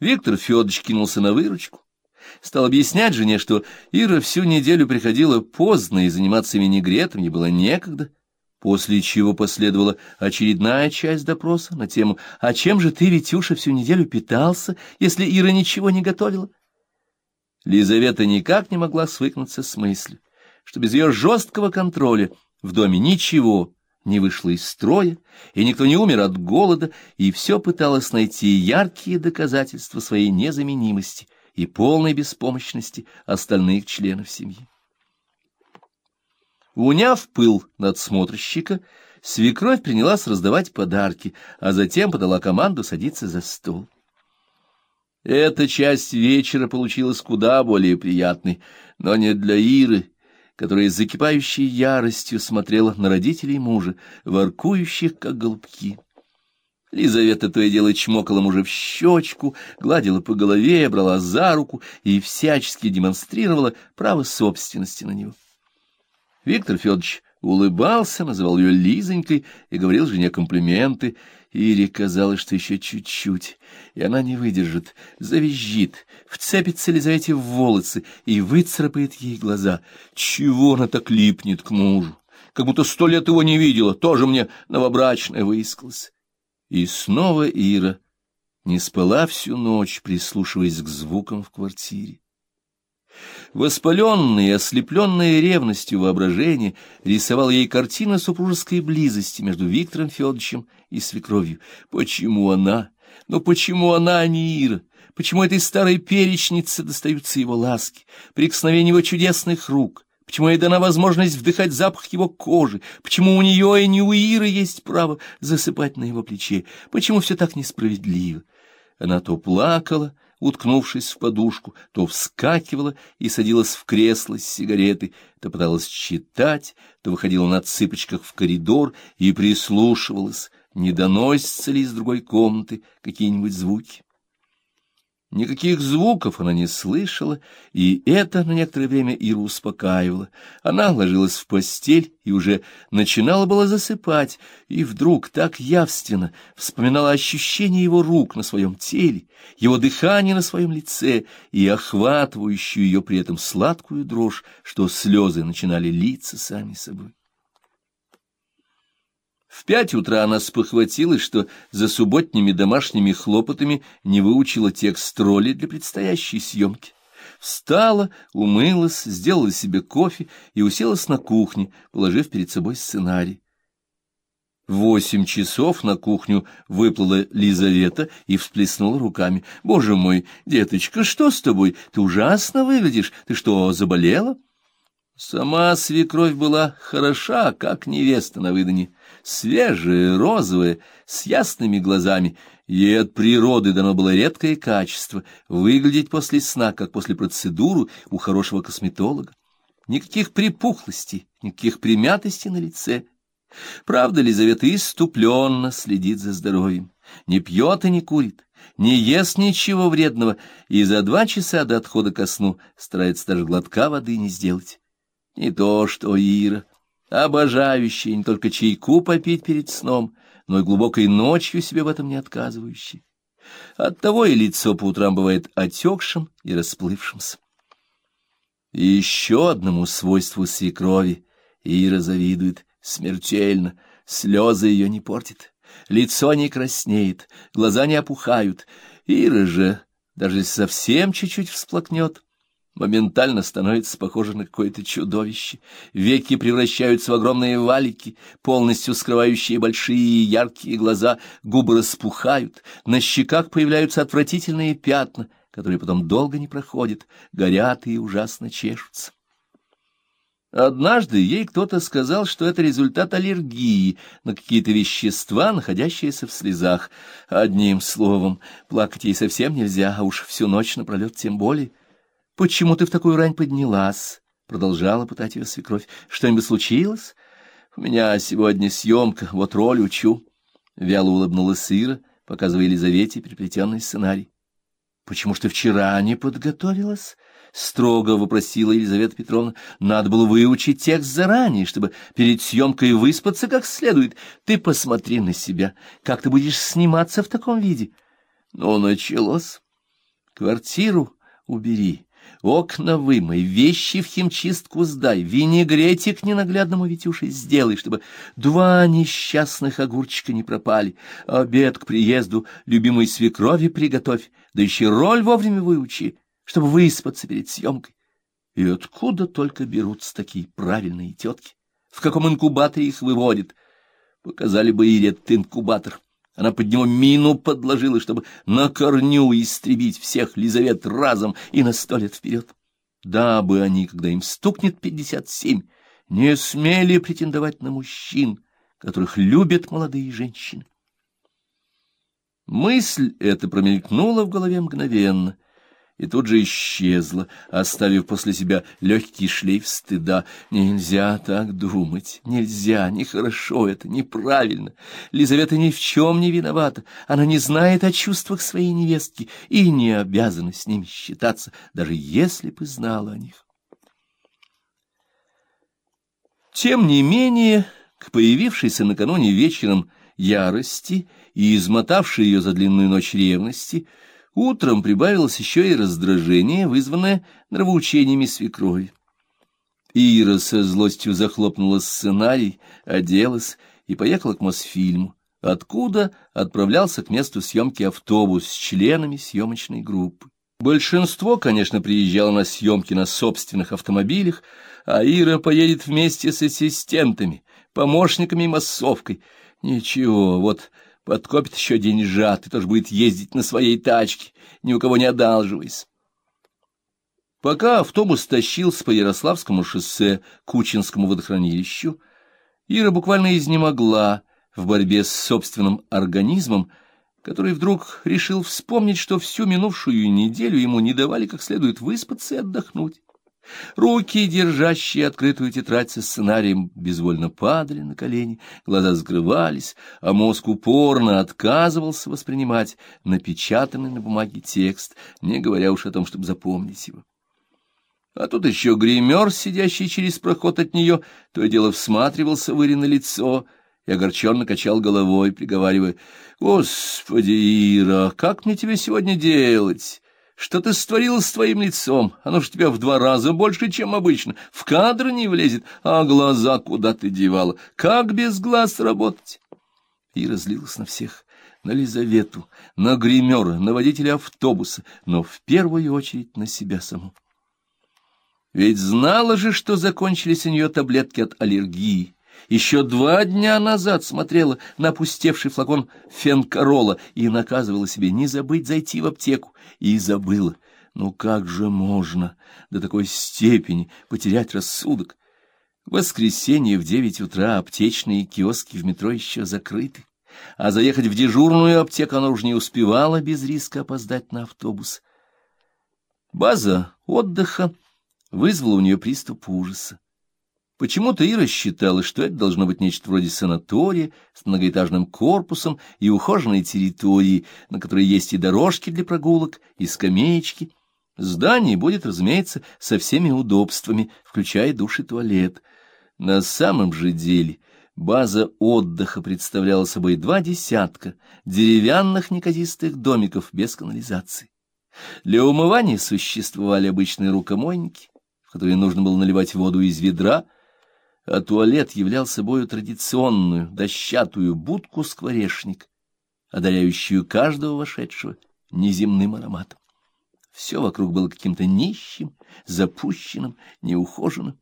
Виктор Федорович кинулся на выручку. Стал объяснять жене, что Ира всю неделю приходила поздно, и заниматься винегретом ей было некогда, после чего последовала очередная часть допроса на тему «А чем же ты, Витюша, всю неделю питался, если Ира ничего не готовила?» Лизавета никак не могла свыкнуться с мыслью, что без ее жесткого контроля в доме ничего не вышло из строя, и никто не умер от голода, и все пыталась найти яркие доказательства своей незаменимости и полной беспомощности остальных членов семьи. Уняв пыл надсмотрщика, свекровь принялась раздавать подарки, а затем подала команду садиться за стол. Эта часть вечера получилась куда более приятной, но не для Иры, которая закипающей яростью смотрела на родителей мужа, воркующих, как голубки. Лизавета то и дело чмокала мужа в щечку, гладила по голове, брала за руку и всячески демонстрировала право собственности на него. Виктор Федорович улыбался, называл ее Лизонькой и говорил жене комплименты, Ире казалось, что еще чуть-чуть, и она не выдержит, завизжит, вцепится Лизавете в волосы и выцарапает ей глаза. Чего она так липнет к мужу? Как будто сто лет его не видела, тоже мне новобрачная выискалась. И снова Ира не спала всю ночь, прислушиваясь к звукам в квартире. Воспаленная, ослепленная ревностью воображения, рисовал ей картина супружеской близости между Виктором Федоровичем и свекровью. Почему она? Но почему она, а не Ира? Почему этой старой перечнице достаются его ласки, прикосновения его чудесных рук? Почему ей дана возможность вдыхать запах его кожи? Почему у нее и не у Иры есть право засыпать на его плече? Почему все так несправедливо? Она то плакала, уткнувшись в подушку, то вскакивала и садилась в кресло с сигаретой, то пыталась читать, то выходила на цыпочках в коридор и прислушивалась, не доносятся ли из другой комнаты какие-нибудь звуки. Никаких звуков она не слышала, и это на некоторое время Иру успокаивало. Она ложилась в постель и уже начинала было засыпать, и вдруг так явственно вспоминала ощущение его рук на своем теле, его дыхание на своем лице и охватывающую ее при этом сладкую дрожь, что слезы начинали литься сами собой. В пять утра она спохватилась, что за субботними домашними хлопотами не выучила текст роли для предстоящей съемки. Встала, умылась, сделала себе кофе и уселась на кухне, положив перед собой сценарий. В восемь часов на кухню выплыла Лизавета и всплеснула руками. — Боже мой, деточка, что с тобой? Ты ужасно выглядишь. Ты что, заболела? Сама свекровь была хороша, как невеста на выданье свежая, розовая, с ясными глазами. Ей от природы дано было редкое качество — выглядеть после сна, как после процедуры у хорошего косметолога. Никаких припухлостей, никаких примятостей на лице. Правда, Лизавета иступленно следит за здоровьем, не пьет и не курит, не ест ничего вредного и за два часа до отхода ко сну старается даже глотка воды не сделать. Не то что Ира обожающий не только чайку попить перед сном, но и глубокой ночью себе в этом не отказывающий. Оттого и лицо по утрам бывает отекшим и расплывшимся. И еще одному свойству свекрови Ира завидует смертельно, слезы ее не портит, лицо не краснеет, глаза не опухают. Ира же, даже если совсем чуть-чуть всплакнет, моментально становится похоже на какое-то чудовище. Веки превращаются в огромные валики, полностью скрывающие большие яркие глаза, губы распухают, на щеках появляются отвратительные пятна, которые потом долго не проходят, горят и ужасно чешутся. Однажды ей кто-то сказал, что это результат аллергии на какие-то вещества, находящиеся в слезах. Одним словом, плакать ей совсем нельзя, а уж всю ночь напролет тем более. «Почему ты в такую рань поднялась?» — продолжала пытать ее свекровь. «Что-нибудь случилось?» «У меня сегодня съемка, вот роль учу». Вяло улыбнулась Сыра, показывая Елизавете переплетенный сценарий. «Почему ж ты вчера не подготовилась?» — строго вопросила Елизавета Петровна. «Надо было выучить текст заранее, чтобы перед съемкой выспаться как следует. Ты посмотри на себя, как ты будешь сниматься в таком виде». «Ну, началось». Квартиру убери, окна вымой, вещи в химчистку сдай, винегретик ненаглядному Витюше сделай, чтобы два несчастных огурчика не пропали, обед к приезду любимой свекрови приготовь, да еще роль вовремя выучи, чтобы выспаться перед съемкой. И откуда только берутся такие правильные тетки? В каком инкубаторе их выводят? Показали бы Ире этот инкубатор. Она под него мину подложила, чтобы на корню истребить всех Лизавет разом и на сто лет вперед. Дабы они, когда им стукнет пятьдесят семь, не смели претендовать на мужчин, которых любят молодые женщины. Мысль эта промелькнула в голове мгновенно — и тут же исчезла, оставив после себя легкий шлейф стыда. Нельзя так думать, нельзя, нехорошо это, неправильно. Лизавета ни в чем не виновата, она не знает о чувствах своей невестки и не обязана с ними считаться, даже если бы знала о них. Тем не менее, к появившейся накануне вечером ярости и измотавшей ее за длинную ночь ревности, Утром прибавилось еще и раздражение, вызванное нравоучениями свекрови. Ира со злостью захлопнула сценарий, оделась и поехала к Мосфильму, откуда отправлялся к месту съемки автобус с членами съемочной группы. Большинство, конечно, приезжало на съемки на собственных автомобилях, а Ира поедет вместе с ассистентами, помощниками и массовкой. Ничего, вот подкопит еще деньжат и тоже будет ездить на своей тачке, ни у кого не одалживаясь. Пока автобус тащился по Ярославскому шоссе к Кучинскому водохранилищу, Ира буквально изнемогла в борьбе с собственным организмом, который вдруг решил вспомнить, что всю минувшую неделю ему не давали как следует выспаться и отдохнуть. Руки, держащие открытую тетрадь со сценарием, безвольно падали на колени, глаза закрывались, а мозг упорно отказывался воспринимать напечатанный на бумаге текст, не говоря уж о том, чтобы запомнить его. А тут еще гример, сидящий через проход от нее, то и дело всматривался в Ирино лицо и огорченно качал головой, приговаривая, «Господи, Ира, как мне тебе сегодня делать?» Что ты створил с твоим лицом? Оно ж тебя в два раза больше, чем обычно. В кадр не влезет, а глаза куда ты девала? Как без глаз работать? И разлилась на всех. На Лизавету, на гримера, на водителя автобуса, но в первую очередь на себя саму. Ведь знала же, что закончились у нее таблетки от аллергии. Еще два дня назад смотрела на опустевший флакон фенкарола и наказывала себе не забыть зайти в аптеку. И забыла. Ну как же можно до такой степени потерять рассудок? В воскресенье в девять утра аптечные киоски в метро еще закрыты, а заехать в дежурную аптеку она уже не успевала без риска опоздать на автобус. База отдыха вызвала у нее приступ ужаса. Почему-то Ира считала, что это должно быть нечто вроде санатория с многоэтажным корпусом и ухоженной территорией, на которой есть и дорожки для прогулок, и скамеечки. Здание будет, разумеется, со всеми удобствами, включая душ и туалет. На самом же деле база отдыха представляла собой два десятка деревянных неказистых домиков без канализации. Для умывания существовали обычные рукомойники, в которые нужно было наливать воду из ведра, а туалет являл собою традиционную дощатую будку-скворечник, одаряющую каждого вошедшего неземным ароматом. Все вокруг было каким-то нищим, запущенным, неухоженным.